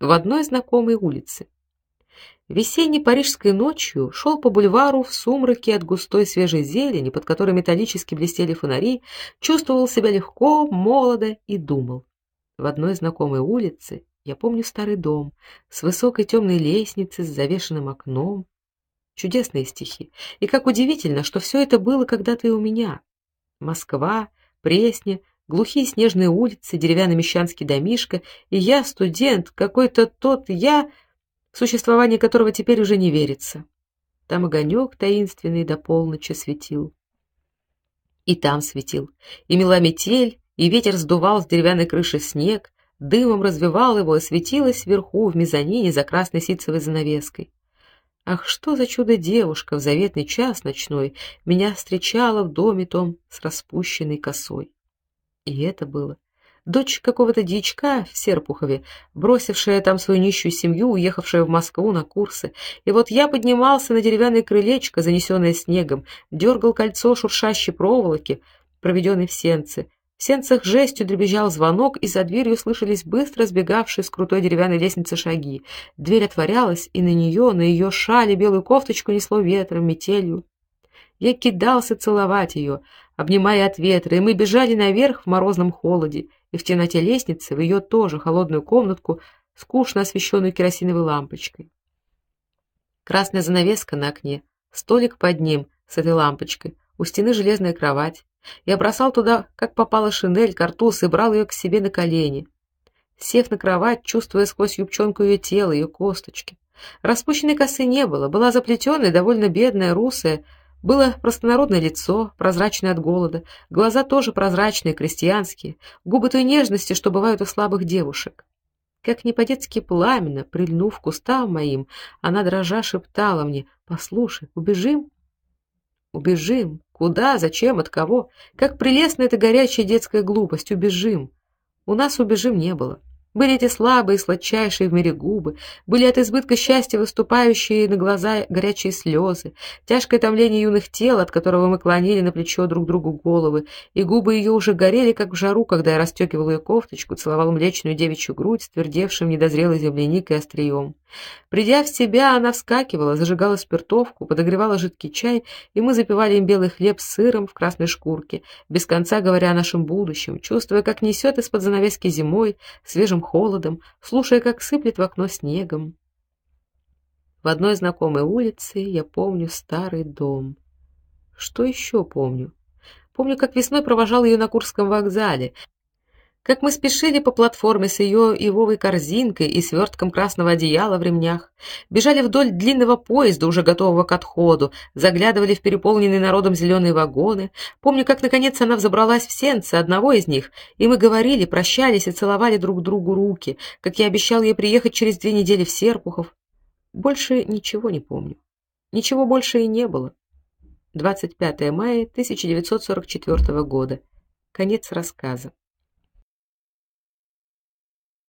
в одной знакомой улице. Весенней парижской ночью шел по бульвару в сумраке от густой свежей зелени, под которой металлически блестели фонари, чувствовал себя легко, молодо и думал. В одной знакомой улице я помню старый дом с высокой темной лестницей с завешенным окном. Чудесные стихи. И как удивительно, что все это было когда-то и у меня. Москва, Пресня, глухие снежные улицы, деревянный мещанский домишко, и я студент, какой-то тот я, в существование которого теперь уже не верится. Там огонек таинственный до полночи светил. И там светил. И мела метель, и ветер сдувал с деревянной крыши снег, дымом развевал его, и светилась вверху в мезонине за красной ситцевой занавеской. Ах, что за чудо девушка в заветный час ночной меня встречала в доме том с распущенной косой. И это было дочь какого-то дичка в Серпухове, бросившая там свою нищую семью, уехавшая в Москву на курсы. И вот я поднимался на деревянное крылечко, занесенное снегом, дергал кольцо шуршащей проволоки, проведенной в сенце, в сенцах жестью дребезжал звонок, и за дверью слышались быстро сбегавшие с крутой деревянной лестницы шаги. Дверь отворялась, и на нее, на ее шале белую кофточку несло ветром, метелью. Я кидался целовать ее, обнимая от ветра, и мы бежали наверх в морозном холоде, и в темноте лестницы, в ее тоже холодную комнатку, скучно освещенную керосиновой лампочкой. Красная занавеска на окне, столик под ним с этой лампочкой, у стены железная кровать. Я бросал туда, как попало шинель, картуз и брал ее к себе на колени. Сев на кровать, чувствуя сквозь юбчонку ее тело, ее косточки. Распущенной косы не было, была заплетенная, довольно бедная, русая, было простонародное лицо, прозрачное от голода, глаза тоже прозрачные, крестьянские, губы той нежности, что бывают у слабых девушек. Как не по-детски пламенно, прильнув к кустам моим, она дрожа шептала мне: "Послушай, убежим?" Убежим? Куда? Зачем? От кого? Как прелестна эта горячая детская глупость. Убежим. У нас убежим не было. Были эти слабые, сладчайшие в мире губы, были от избытка счастья выступающие на глаза горячие слезы, тяжкое томление юных тел, от которого мы клонили на плечо друг другу головы, и губы ее уже горели, как в жару, когда я расстегивал ее кофточку, целовал млечную девичью грудь, твердевшим недозрелой земляникой острием. Придя в себя, она вскакивала, зажигала спиртовку, подогревала жидкий чай, и мы запивали им белый хлеб с сыром в красной шкурке, без конца говоря о нашем будущем, чувствуя, как несет из-под занавески зимой, свежим холодом, слушая, как сыплет в окно снегом. В одной знакомой улице я помню старый дом. Что еще помню? Помню, как весной провожал ее на Курском вокзале, как мы спешили по платформе с ее ивовой корзинкой и свертком красного одеяла в ремнях, бежали вдоль длинного поезда, уже готового к отходу, заглядывали в переполненные народом зеленые вагоны. Помню, как наконец она взобралась в сенцы одного из них, и мы говорили, прощались и целовали друг другу руки, как я обещал ей приехать через две недели в Серпухов. Больше ничего не помню. Ничего больше и не было. 25 мая 1944 года. Конец рассказа.